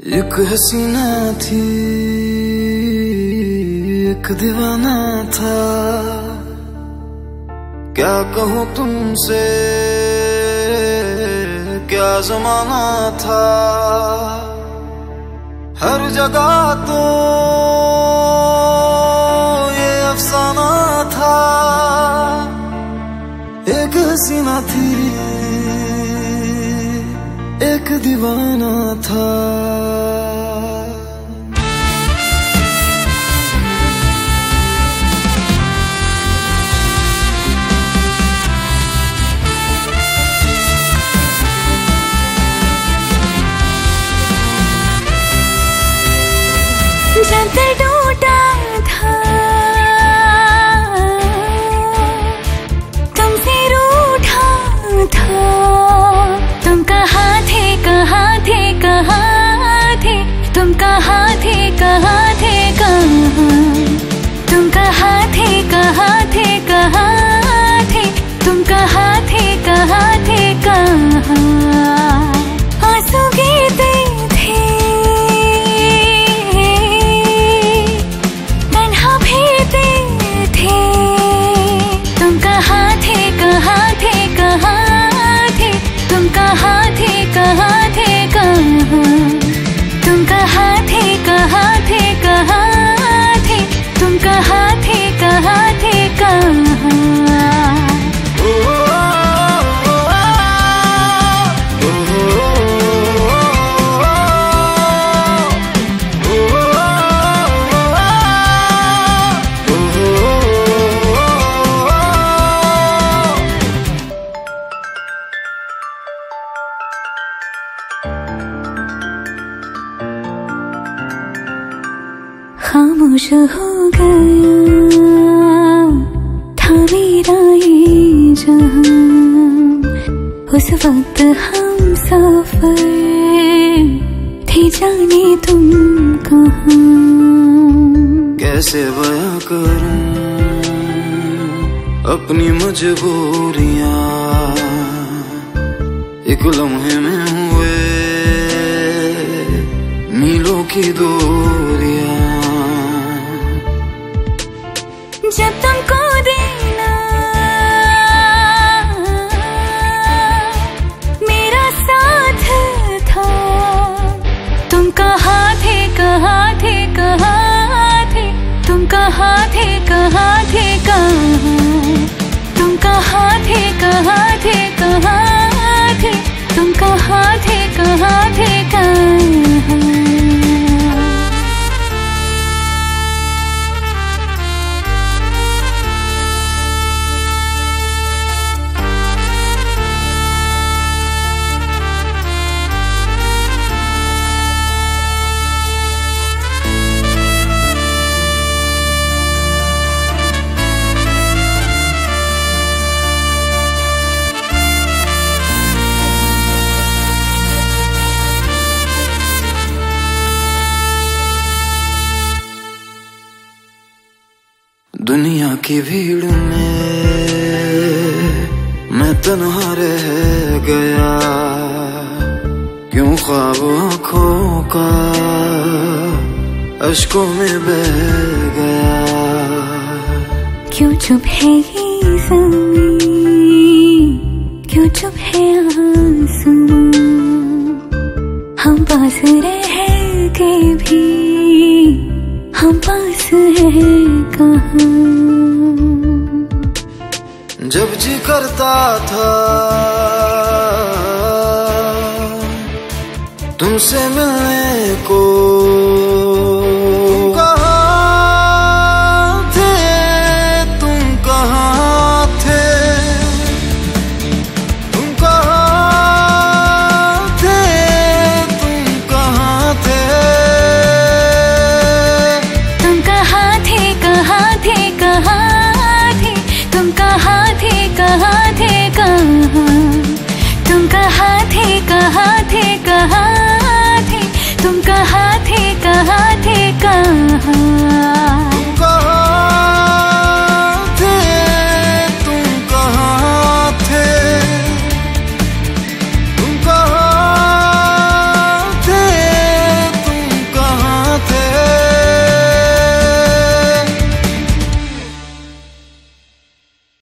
एक हसीना थी, एक दीवाना था। क्या कहूँ तुमसे, क्या जमाना था? हर जगह तो ये अफसाना था। एक हसीना थी एक दीवाना था। जब टूटा खामोश हो गया था मेरा ये जहाँ। उस वक्त हम सफ़र थे जाने तुम कहाँ। कैसे बया करूँ अपनी मजबूरियाँ। एक लम्हे में हुए मीलों की दूरियाँ। जब तुमको देना। मेरा साथ था। तुम कहा थे कहा थे कहा थे? तुम कहा थे, कहाँ दुनिया की भीड़ में मैं तन्हा रह गया। क्यों ख्वाब आँखों का अशकों में बह गया? क्यों चुप है ये क्यों चुप है आसमां? हम पास रह के भी। हम पास है कहाँ? जब जी करता था तुमसे मिलने को